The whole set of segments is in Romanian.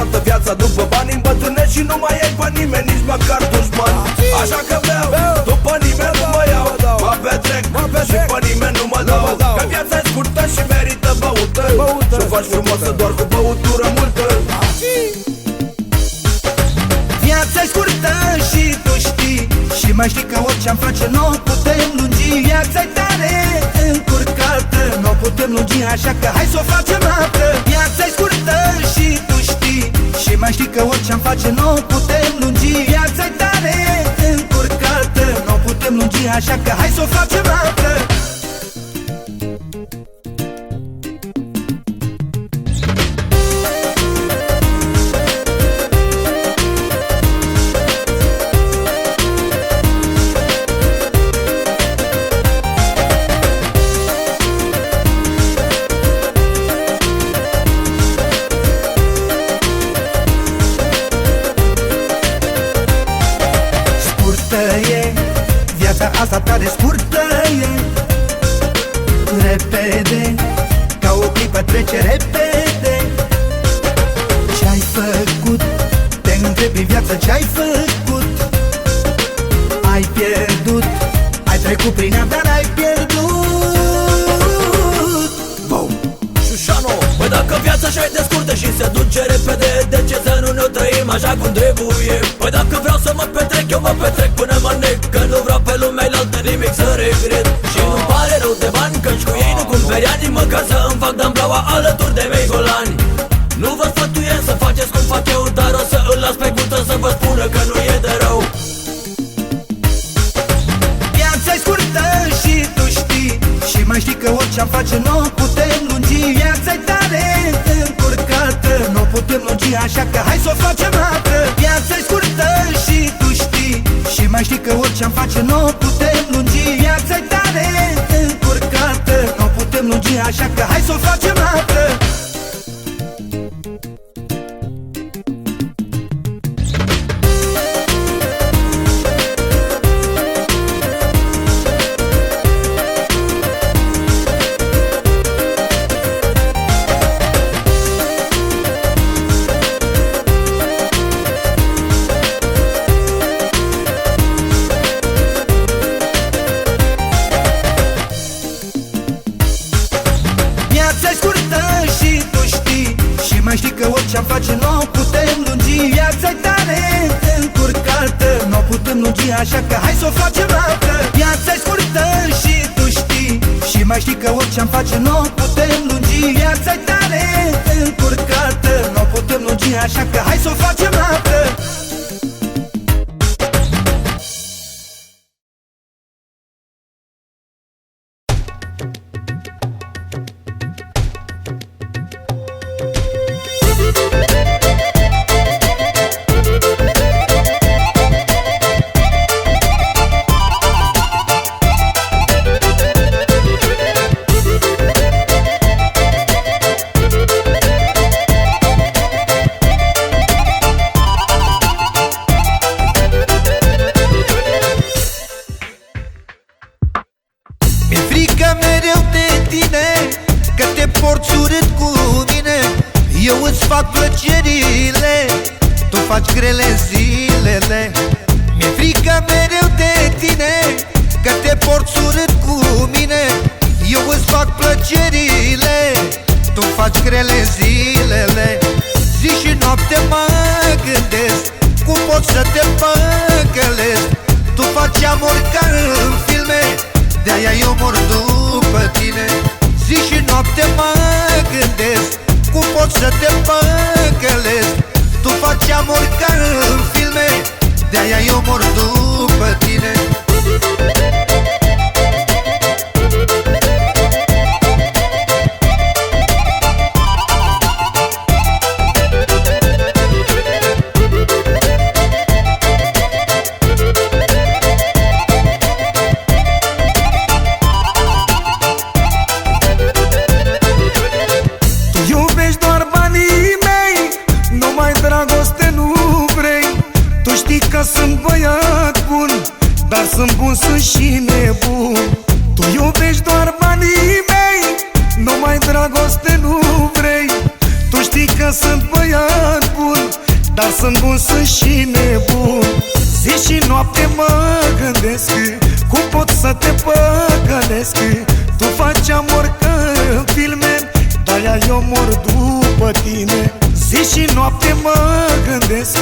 toată viața după bani Îmbătrânești și nu mai ai pe nimeni, nici măcar dușman. Așa că beau, după nimeni nu mă iau Mă petrec, și pe nimeni nu mă dau. Că viața e scurtă și merită băută. Și-o faci frumoasă doar cu băutură multă. Viața e scurtă și tu știi Și mai știi că orice-am face nu o putem lungi. Viața e tare încurcată Nu o putem lungi așa că hai să o facem altă. Viața e scurtă mai știi că orice-am face nu o putem lungi Viața e tare. Încurcată Nu o putem lungi așa că hai să o facem altă cum trebuie? Băi dacă vreau să mă petrec, eu mă petrec până mă nec Că nu vreau pe lumea altă nimic să regret. Și nu pare rău de bani, căci cu ei nu cumperi ani Măcar să îmi fac damblaua alături de mei golani. Nu vă sfătuiesc să faceți cum fac eu Dar o să îl las pe gută să vă spună că nu e de rău. Viața e scurtă și tu știi Și mai știi că orice-am face nu o putem Nu o putem lungi așa că hai să o facem altă Viața e scurtă și tu știi. Și mai știi că orice-am face nu o putem lungi. Viața e tare încurcată Nu o putem lungi așa că hai să o facem altă lungi Viața e tare încurcată. Nu o putem lungi așa că hai să o facem altă. Viața e scurtă și tu știi. Și mai știi că orice-am face nu o putem lungi. Viața e tare încurcată. Nu o putem lungi așa că hai să o facem altă Cum pot să te păcălesc. Tu faci amor ca în filme De-aia eu mor după tine. Zi și noapte mă gândesc Cum pot să te păcălesc? Tu faci amor ca în filme De-aia eu mor după tine asta te păcălesc. Tu faci amor ca în filme De-aia eu mor după tine. Zi și noapte mă gândesc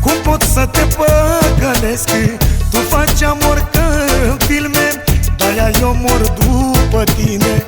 Cum pot să te păcălesc. Tu faci amor ca în filme De-aia eu mor după tine.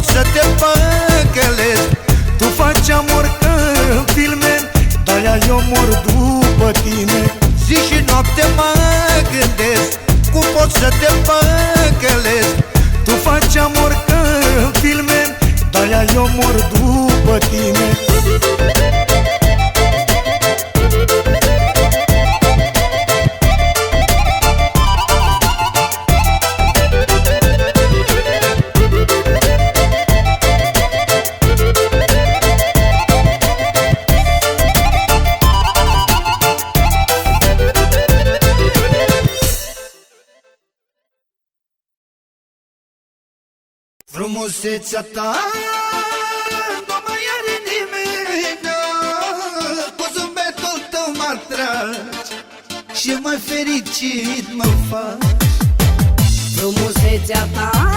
loc să te păcălești Tu faci amor ca în filme De-aia eu mor după tine. Zi și noapte mă gândesc Cum pot să te păcălești Tu faci amor ca în filme De-aia eu mor după tine. Poșița ta nu mai are nimeni Cu zâmbetul tău m-ar Și mai fericit mă faci. Frumusețea ta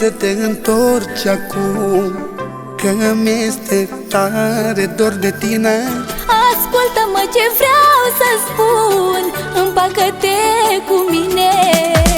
să te întorci acum Că mi-este tare dor de tine. Ascultă-mă ce vreau să spun Împacă-te cu mine.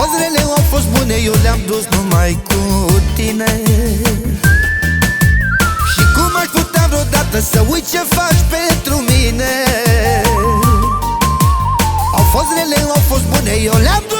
Pozrele au fost bune, eu le-am dus numai cu tine. Și cum aș putea vreodată să uit ce faci pentru mine? Au fost rele, au fost bune, eu le-am dus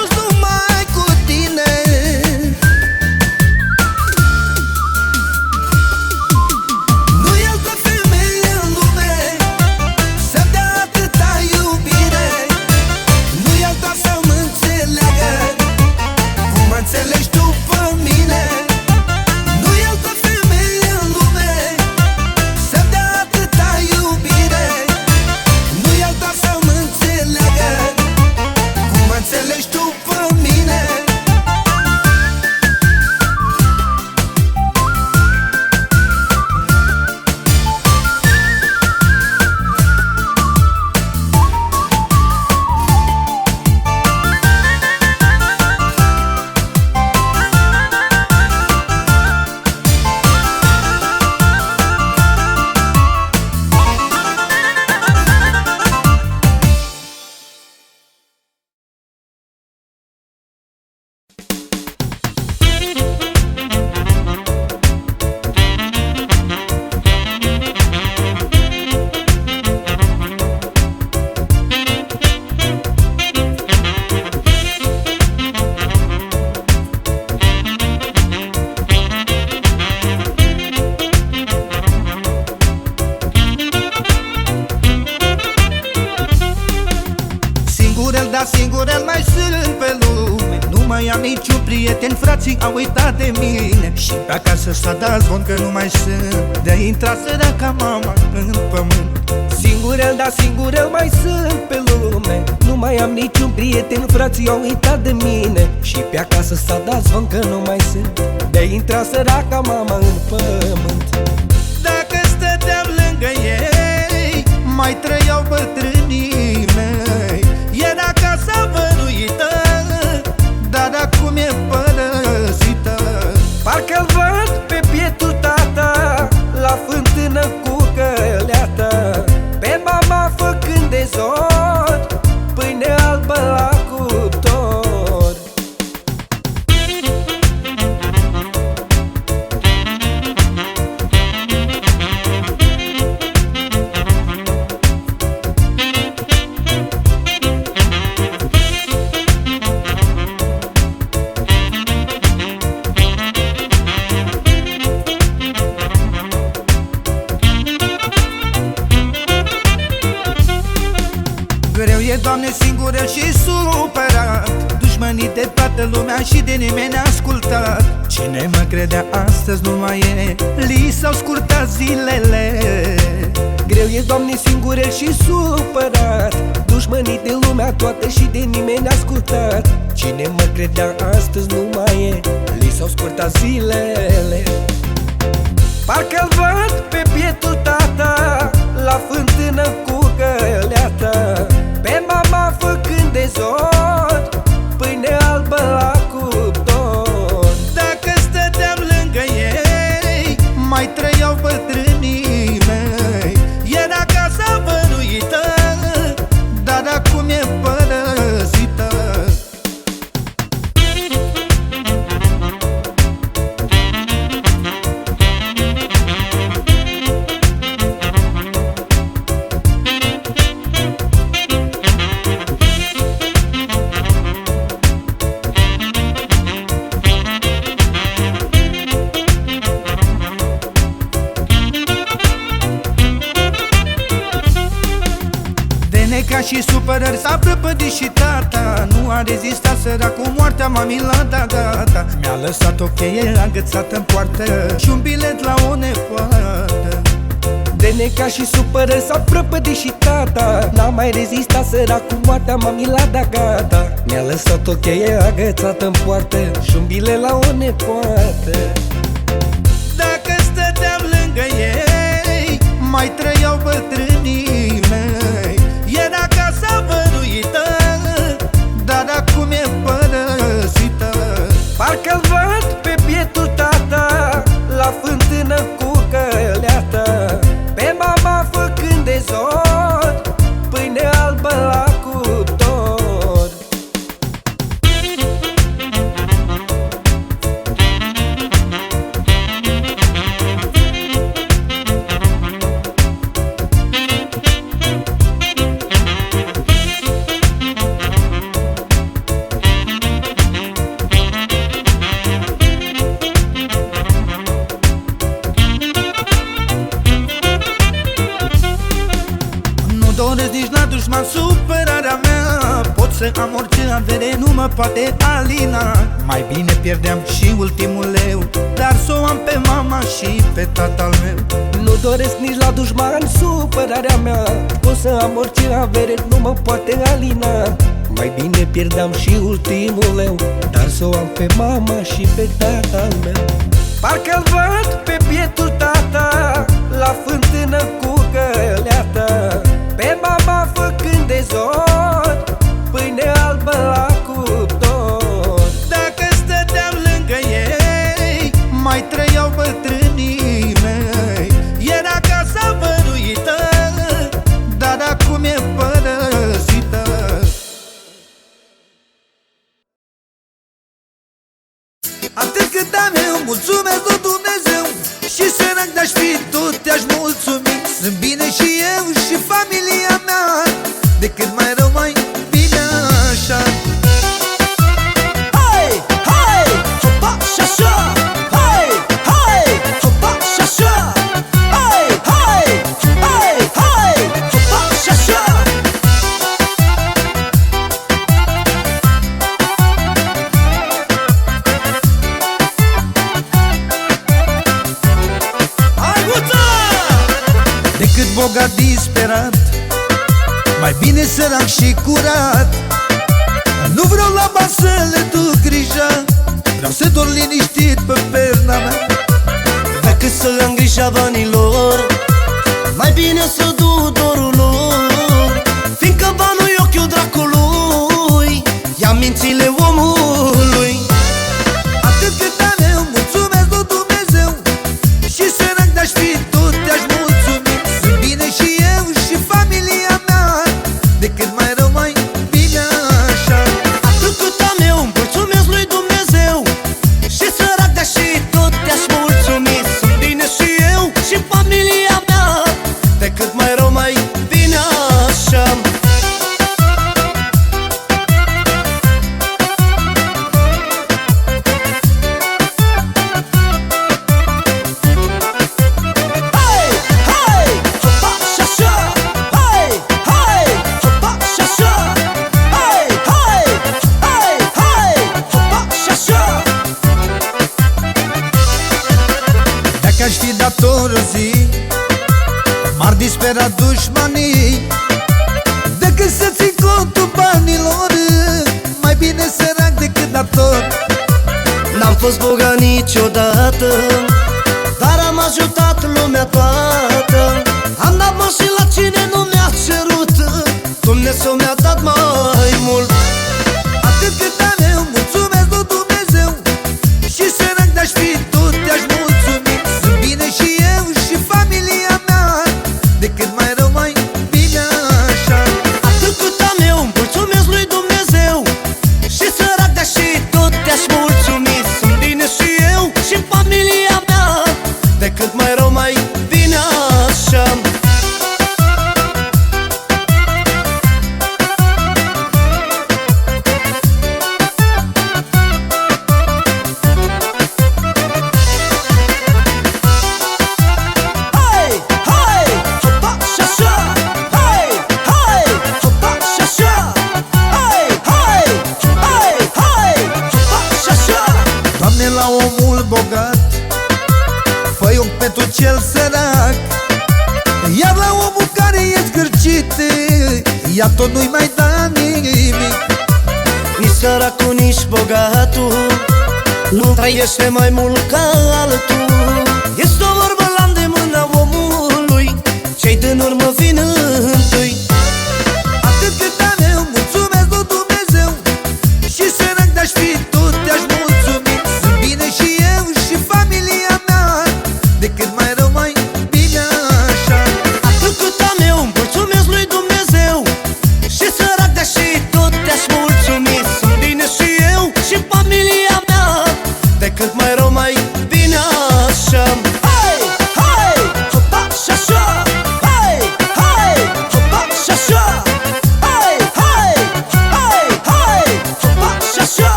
noaptea m-am ilat gata. Mi-a lăsat o cheie agățată în poartă. Și un bilet la o nepoartă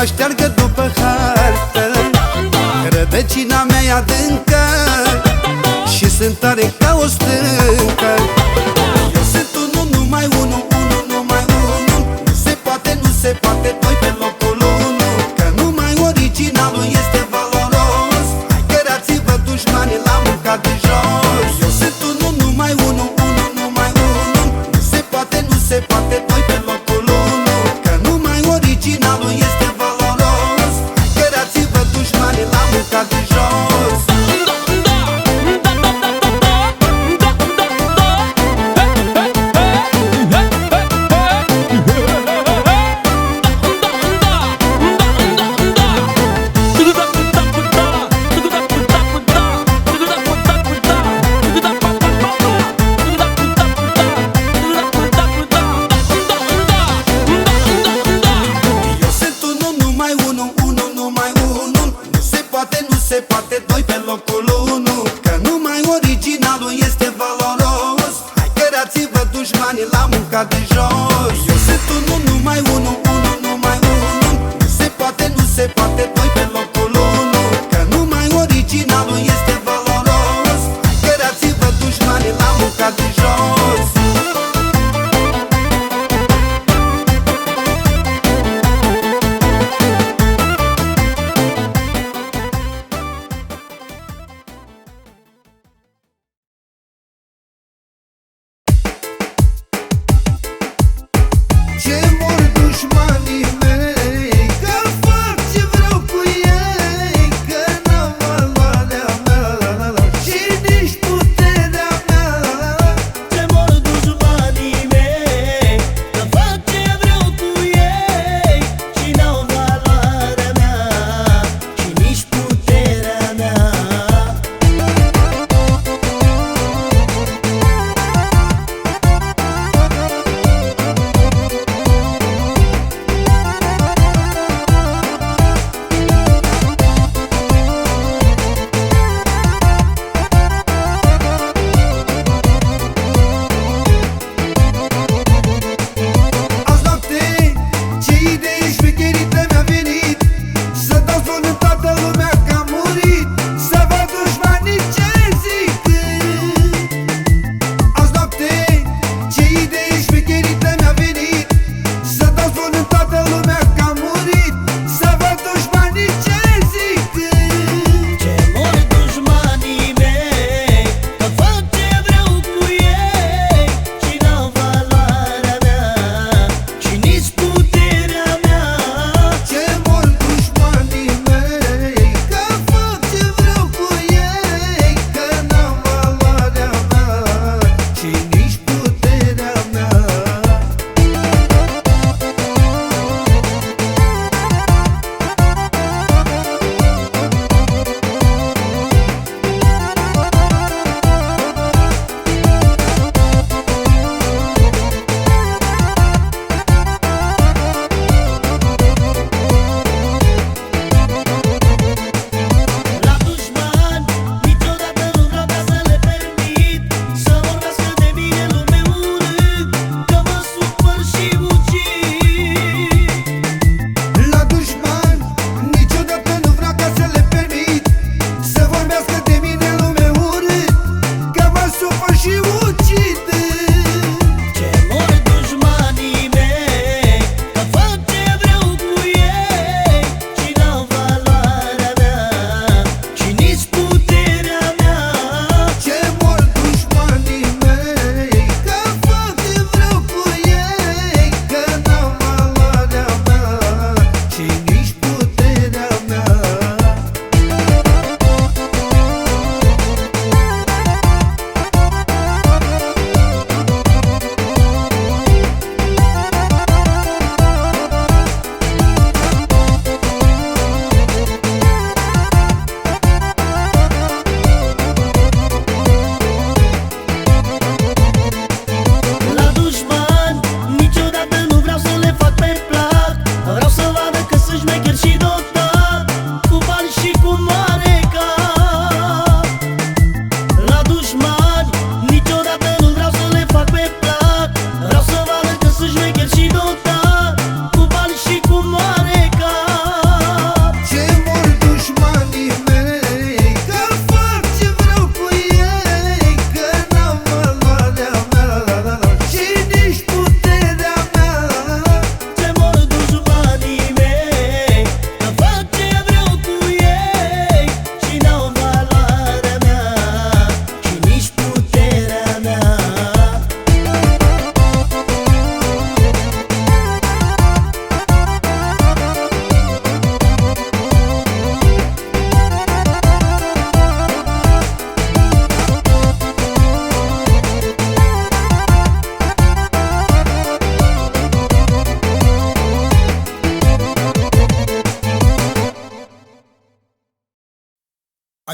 mă șteargă după hartă. Rădăcina mea e adâncă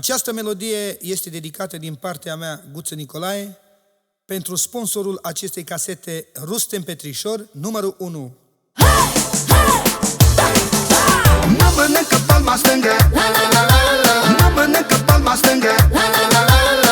Această melodie este dedicată din partea mea Guță Nicolae pentru sponsorul acestei casete Rustem Petrișor, numărul 1. Hey! Mănâncă palma stângă, la mănâncă palma stângă, la la la la la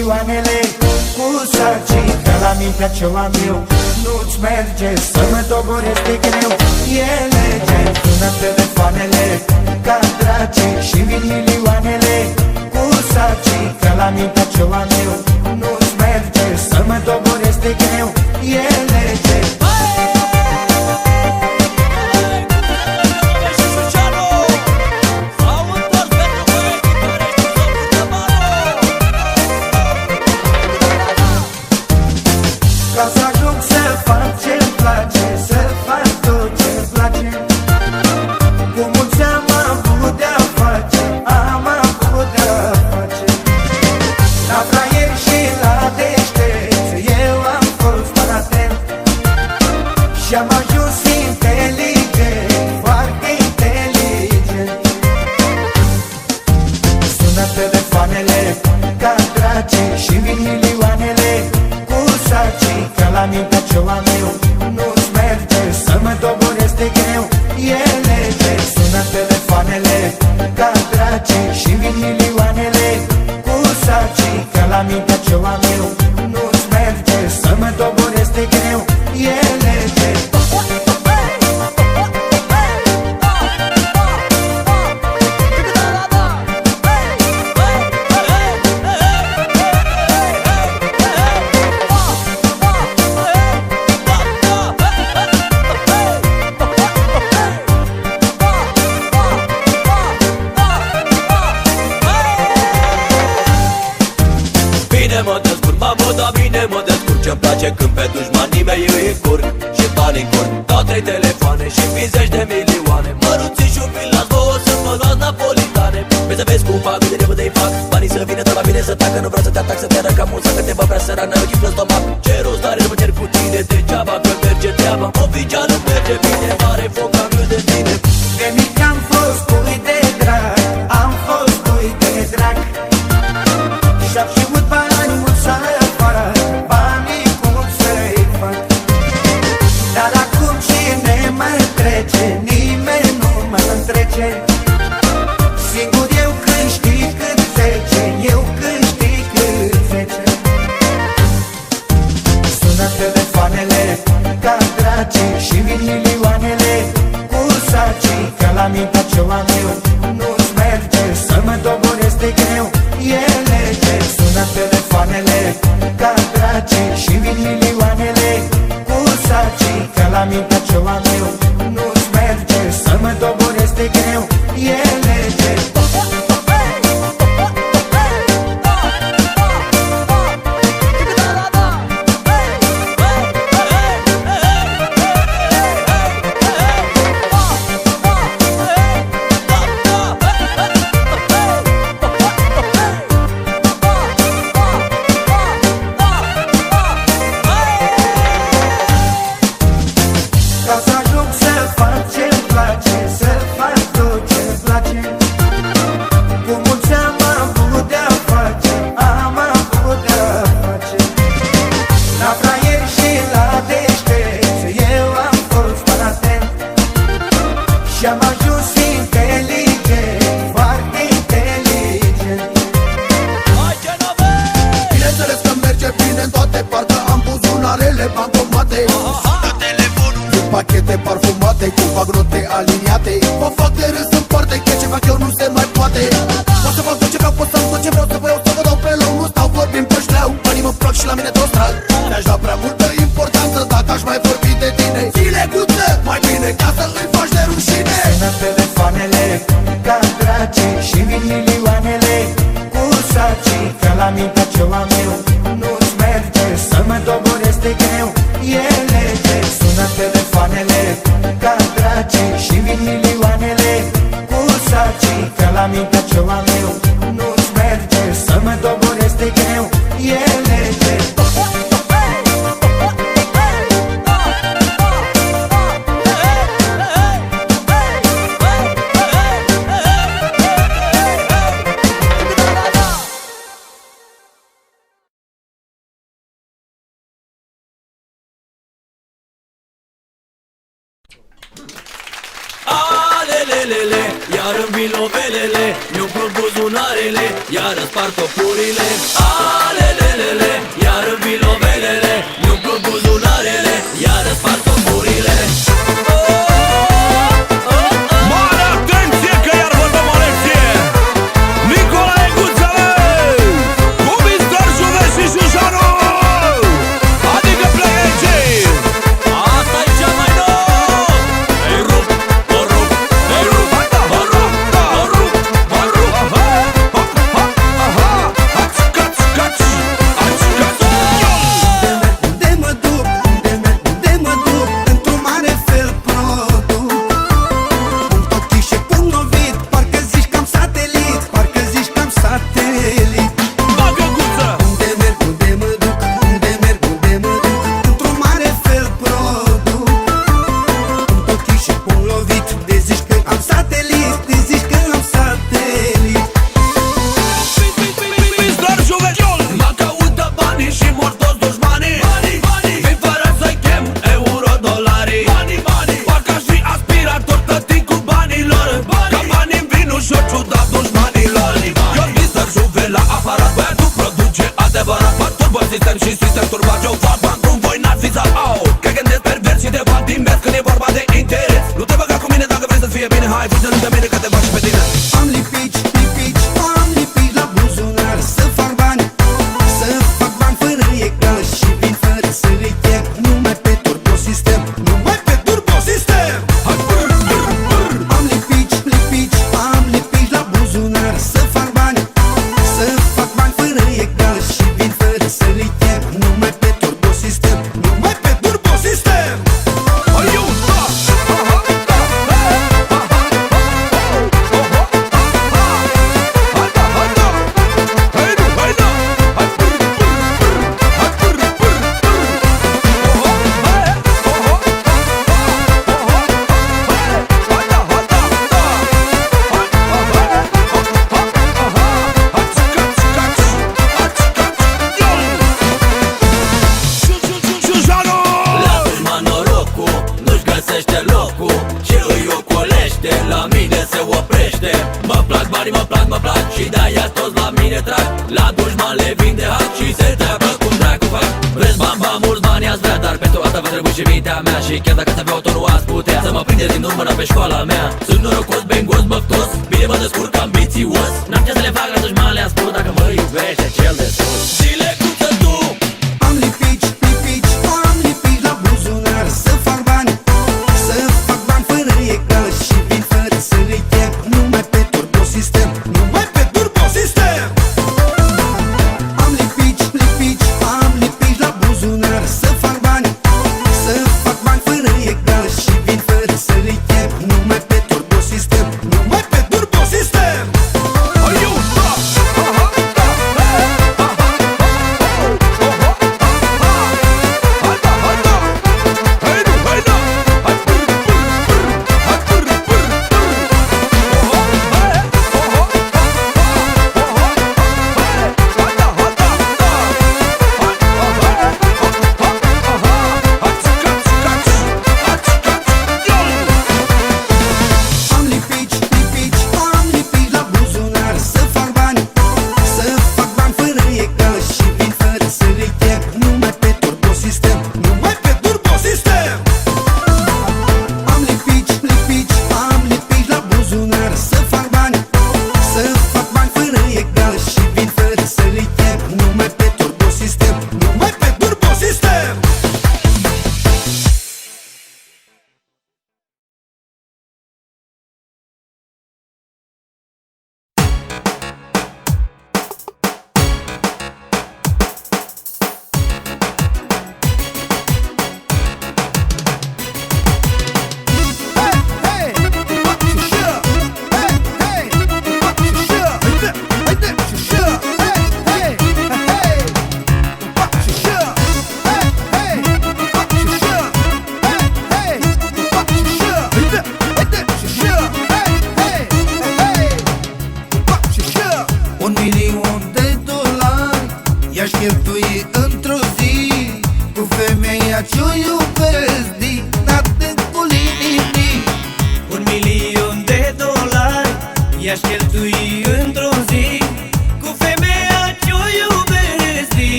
milioanele Cu sarcii Că la mintea ce am